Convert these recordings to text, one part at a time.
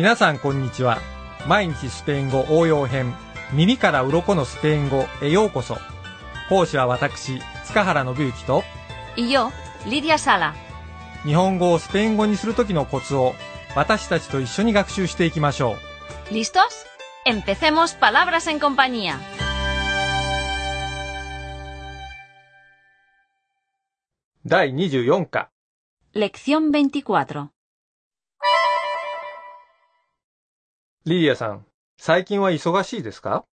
皆さんこんにちは。毎日スペイン語応用編、耳から鱗のスペイン語へようこそ。講師は私、塚原信之と、Y yo, Lidia Sala. 日本語をスペイン語にするときのコツを、私たちと一緒に学習していきましょう。¿Listos? Empecemos palabras en compañía. 第24課、Lección 24. リディアさん、最近は忙しいですか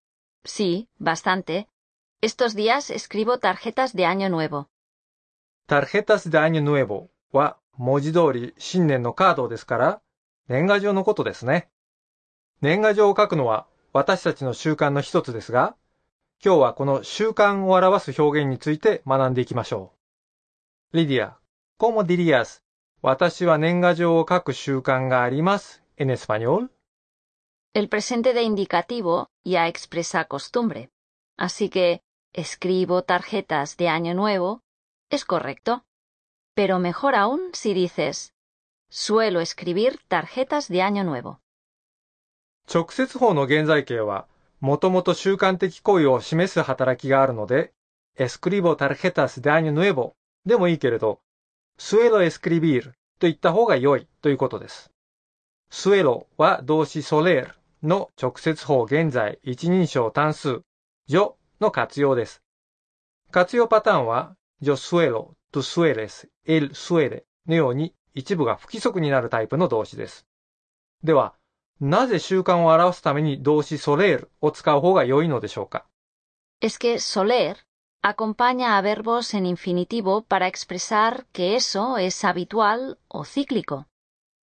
？Sí, bastante. Estos días escribo tarjetas de Año Nuevo. tarjetas de año nuevo は文字通り新年のカードですから、年賀状のことですね。年賀状を書くのは私たちの習慣の一つですが、今日はこの習慣を表す表現について学んでいきましょう。リディア、como dirías? 私は年賀状を書く習慣があります。en español? El presente de indicativo ya expresa costumbre. Así que escribo tarjetas de Año Nuevo es correcto. Pero mejor aún si dices suelo escribir tarjetas de Año Nuevo. 直接法の現在形は、もともと習慣的行為を示す働きがあるので、escribo tarjetas de año nuevo でもいいけれど、suelo escribir と言った方が良いということです。suelo は動詞 soler の直接法現在一人称単数 yo の活用です。活用パターンは yo suelo, tú sueles, él suele のように一部が不規則になるタイプの動詞です。では、なぜ習慣を表すために動詞 soler を使う方が良いのでしょうか Es que soler acompaña a verbos en infinitivo para expresar que eso es habitual o cíclico.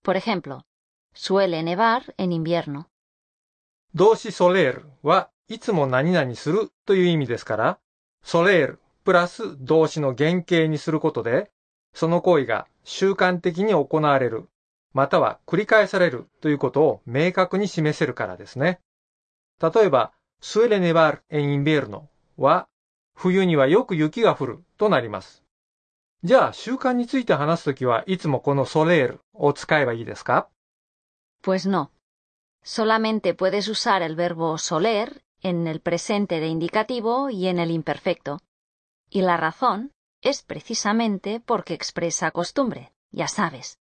Por ejemplo, suele nevar en invierno. 動詞 soler はいつも何々するという意味ですから、soler プラス動詞の原型にすることで、その行為が習慣的に行われる、または繰り返されるということを明確に示せるからですね。例えば、suele nevar en invierno は、冬にはよく雪が降るとなります。じゃあ、習慣について話すときはいつもこの soler を使えばいいですか？Pues no. Solamente puedes usar el verbo soler en el presente de indicativo y en el imperfecto. Y la razón es precisamente porque expresa costumbre, ya sabes,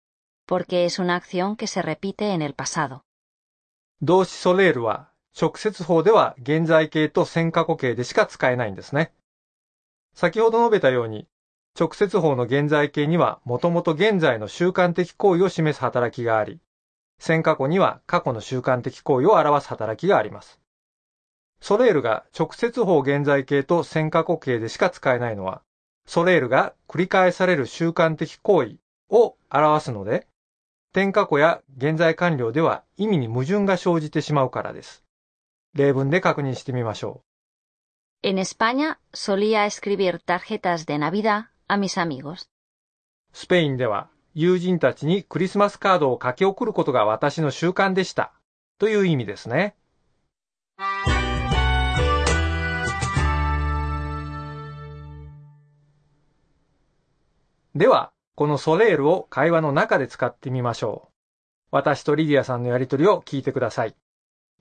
porque es una acción que se repite en el pasado. 動詞ソレールは直接法では現在形と先過去形でしか使えないんですね。先ほど述べたように、直接法の現在形にはもともと現在の習慣的行為を示す働きがあり、 先過去には過去の習慣的行為を表す働きがあります。ソレールが直接法現在形と先過去形でしか使えないのは、ソレールが繰り返される習慣的行為を表すので、転過去や現在完了では意味に矛盾が生じてしまうからです。例文で確認してみましょ En España solía escribir tarjetas de Navidad a mis amigos. う。スペインでは友人たちにクリスマスカードを書き送ることが私の習慣でした。という意味ですね。では、このソレールを会話の中で使ってみましょう。私とリディアさんのやりとりを聞いてください。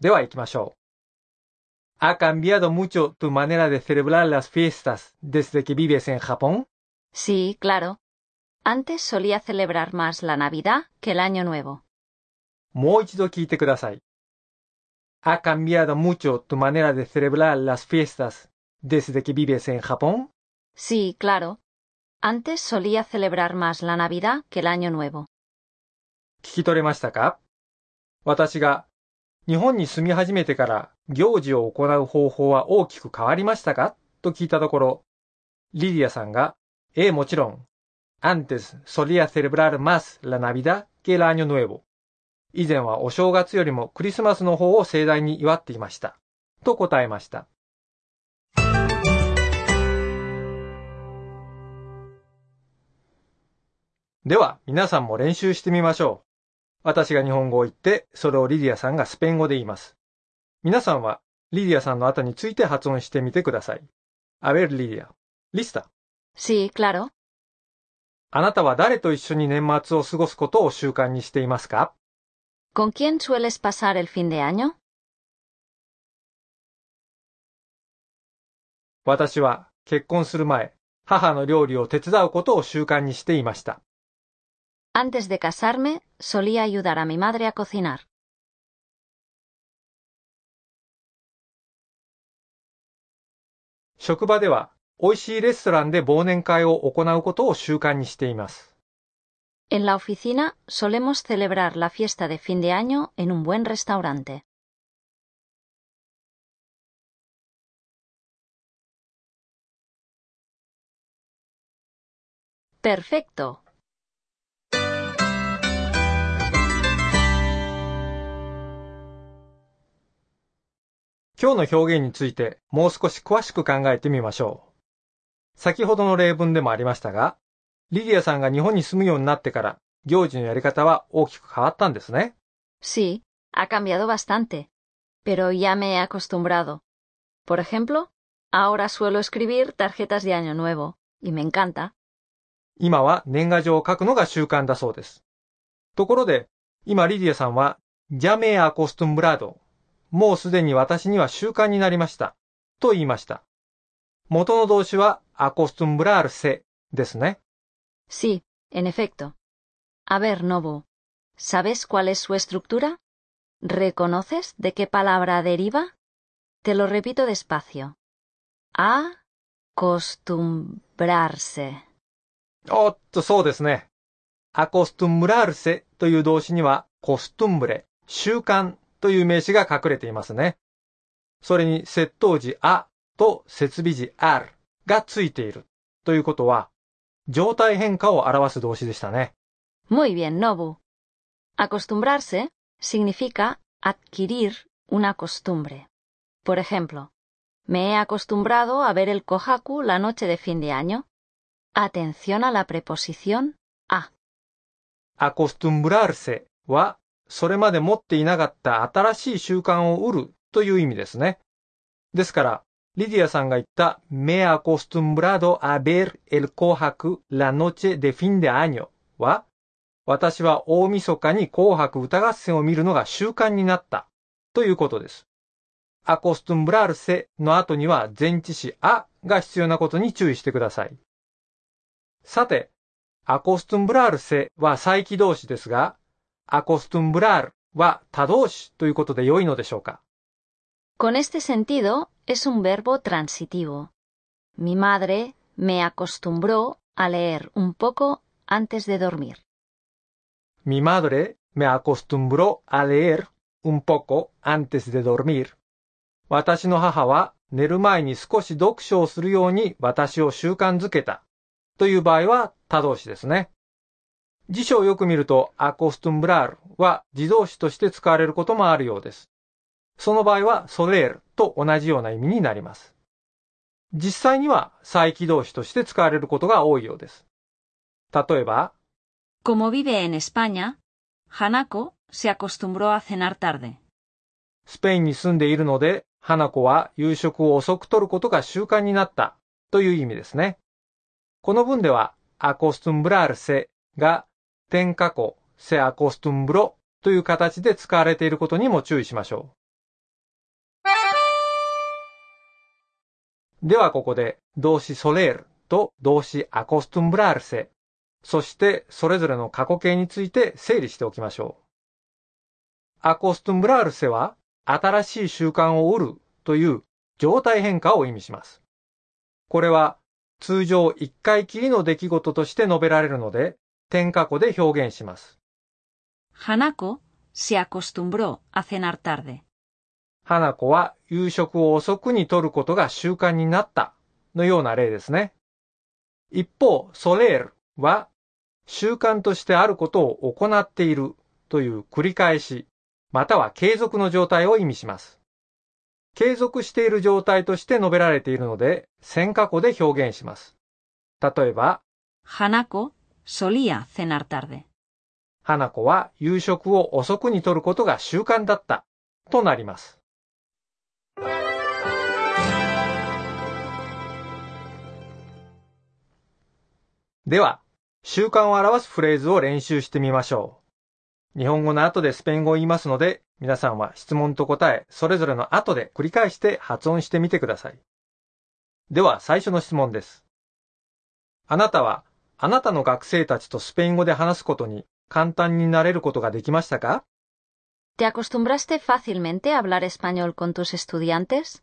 では行きましょう。¿Ha cambiado mucho tu manera de celebrar las fiestas desde que vives en Japón? Sí, claro. Antes solía celebrar más la Navidad que el Año Nuevo. もう一度聞いてください。¿Ha cambiado mucho tu manera de celebrar las fiestas desde que vives en Japón? Sí, claro. Antes solía celebrar más la Navidad que el Año Nuevo. 聞き取れましたか私が日本に住み始めてから行事を行う方法は大きく変わりましたかと聞いたところ、リディアさんが、ええもちろん、 antes solía celebrar más la Navidad que el Año Nuevo。以前はお正月よりもクリスマスの方を盛大に祝っていました。と答えました。では、皆さんも練習してみましょう。私が日本語を言って、それをリディアさんがスペイン語で言います。皆さんは、リディアさんの後について発音してみてください。A ver, Lidia. ¿Lista? Sí, claro. あなたは誰と一緒に年末を過ごすことを習慣にしていますか ¿Con quién sueles pasar el fin de año? 私は結婚する前、母の料理を手伝うことを習慣にしていました。Antes de casarme, solía ayudar a mi madre a cocinar. 職場では美味しいレストランで忘年会を行うことを習慣にしています。En la oficina solemos celebrar la fiesta de fin de año en un buen restaurante. Perfecto. 今日の表現についてもう少し詳しく考えてみましょう。先ほどの例文でもありましたが、リディアさんが日本に住むようになってから行事のやり方は大きく変わったんですね。Sí, ha cambiado bastante, pero ya me he acostumbrado. Por ejemplo, ahora suelo escribir tarjetas de Año Nuevo, y me encanta. 今は年賀状を書くのが習慣だそうです。ところで、今リディアさんは、やめアコストゥンブラード。もうすでに私には習慣になりました。と言いました。元の動詞は、アコストゥンブラールセですね。Sí, en efecto. A ver, Nobu, ¿sabes cuál es su estructura? ¿Reconoces de qué palabra deriva? Te lo repito despacio. Acostumbrarse. おっと、そうですね。アコストゥンブラールセという動詞には、コストゥンブレ、習慣という名詞が隠れていますね。それに、接頭時あと設備時 r がついているということは、状態変化を表す動詞でしたね。Muy bien, Nobu. Acostumbrarse significa adquirir una costumbre. Por ejemplo, me he acostumbrado a ver el kohaku la noche de fin de año. Atención a la preposición a. アコストゥンブラールセは、それまで持っていなかった新しい習慣を得るという意味ですね。ですから、リディアさんが言った、me he acostumbrado a ver el cojacu la noche de fin de año は、私は大晦日に紅白歌合戦を見るのが習慣になったということです。acostumbrarse の後には前置詞あが必要なことに注意してください。さて、アコストゥンブラールセは再起動詞ですが、アコストゥンブラールは他動詞ということで良いのでしょうか？Con este sentido, es un verbo transitivo. Mi madre me acostumbró a leer un poco antes de dormir. Mi madre me acostumbró a leer un poco antes de dormir. 私の母は寝る前に少し読書をするように私を習慣づけた。という場合は他動詞ですね。辞書をよく見ると、アコストゥンブラールは自動詞として使われることもあるようです。その場合はソレールと同じような意味になります。実際には再起動詞として使われることが多いようです。例えば、Como vive en España, Hanako se acostumbró a cenar tarde. スペインに住んでいるので、花子は夕食を遅くとることが習慣になったという意味ですね。この文では、アコストゥンブラールセが、点過去、セアコストゥンブロという形で使われていることにも注意しましょう。ではここで、動詞ソレールと動詞アコストゥンブラールセ、そしてそれぞれの過去形について整理しておきましょう。アコストゥンブラールセは、新しい習慣を得るという状態変化を意味します。これは通常一回きりの出来事として述べられるので、点過去で表現します。Hanako se acostumbró a cenar tarde. 花子は夕食を遅くにとることが習慣になったのような例ですね。一方、ソレールは習慣としてあることを行っているという繰り返し、または継続の状態を意味します。継続している状態として述べられているので、線過去で表現します。例えば、Hanako solía cenar tarde. 花子は夕食を遅くにとることが習慣だったとなります。では、習慣を表すフレーズを練習してみましょう。日本語の後でスペイン語を言いますので、皆さんは質問と答え、それぞれの後で繰り返して発音してみてください。では、最初の質問です。あなたは、あなたの学生たちとスペイン語で話すことに簡単になれることができましたか？¿Te acostumbraste fácilmente a hablar español con tus estudiantes?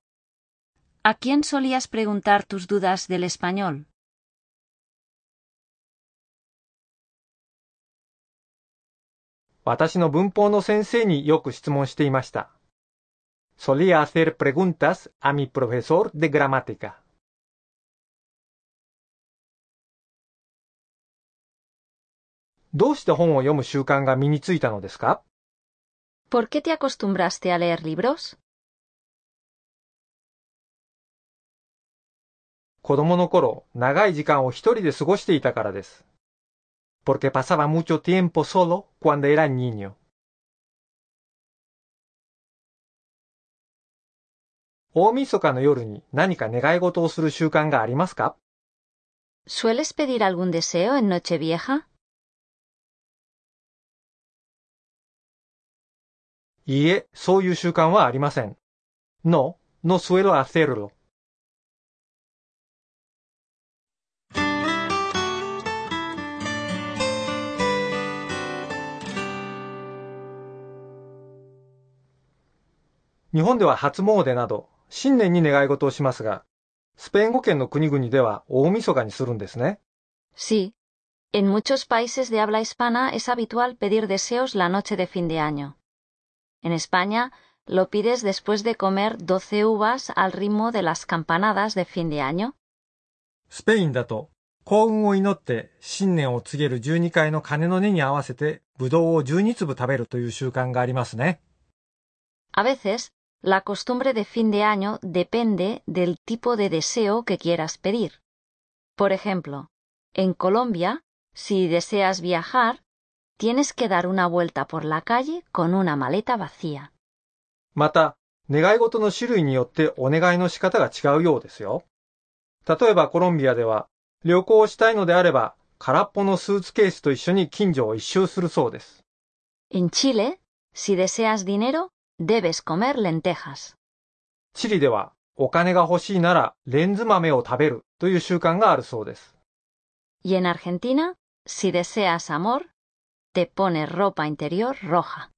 ¿A quién solías preguntar tus dudas del español? Solía hacer preguntas a mi profesor de gramática. ¿Por qué te acostumbraste a leer libros? 子供の頃、長い時間を一人で過ごしていたからです。porque pasaba mucho tiempo solo cuando era niño. 大晦日の夜に何か願い事をする習慣がありますか ¿Sueles pedir algún deseo en Nochevieja? いいえ、そういう習慣はありません。No, no suelo hacerlo. 日本では初詣など新年に願い事をしますが、スペイン語圏の国々では大晦日にするんですね。Sí. En muchos países de habla hispana es habitual pedir deseos la noche de fin de año. En España lo pides después de comer 12 uvas al ritmo de las campanadas de fin de año. スペインだと幸運を祈って新年を告げる12回の鐘の音に合わせてブドウを12粒食べるという習慣がありますね。A veces La costumbre de fin de año depende del tipo de deseo que quieras pedir. Por ejemplo, en Colombia, si deseas viajar, tienes que dar una vuelta por la calle con una maleta vacía. また、願い事の種類によってお願いの仕方が違うようですよ。例えばコロンビアでは、旅行したいのであれば、空っぽのスーツケースと一緒に近所を一周するそうです。En Chile, si deseas dinero, Debes comer lentejas. チリではお金が欲しいならレンズ豆を食べるという習慣があるそうです。Y en Argentina, si deseas amor, te pones ropa interior roja.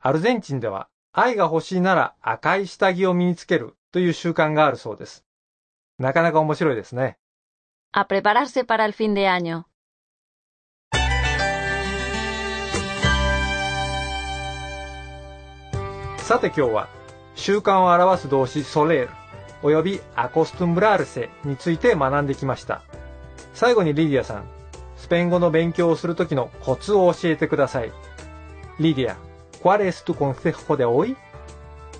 アルゼンチンでは愛が欲しいなら赤い下着を身につけるという習慣があるそうです。なかなか面白いですね。A prepararse para el fin de año. さて今日は習慣を表す動詞ソレールおよびアコストゥンブラールセについて学んできました。最後にリディアさん、スペイン語の勉強をするときのコツを教えてください。リディア、¿cuál es tu consejo de hoy?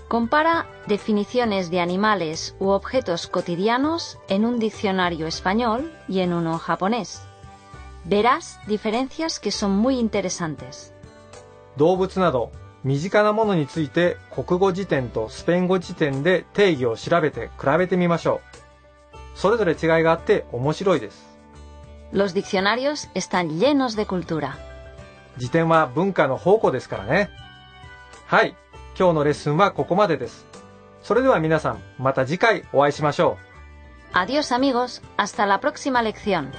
Compara definiciones de animales u objetos cotidianos en un diccionario español y en uno japonés. Verás diferencias que son muy interesantes. 動物など身近なものについて国語辞典とスペイン語辞典で定義を調べて比べてみましょう。それぞれ違いがあって面白いです。Los diccionarios están llenos de cultura. 辞典は文化の宝庫ですからね。はい。今日のレッスンはここまでです。それでは皆さん、また次回お会いしましょう。Adiós amigos. Hasta la próxima lección.